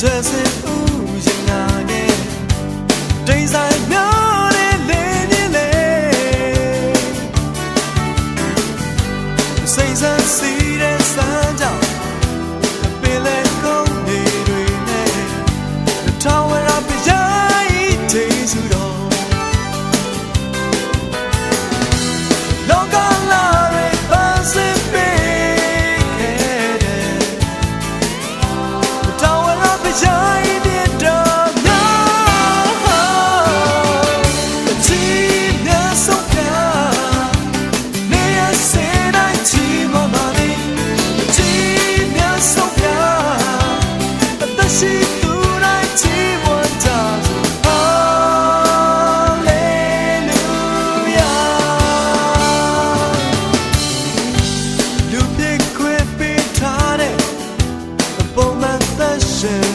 does it passion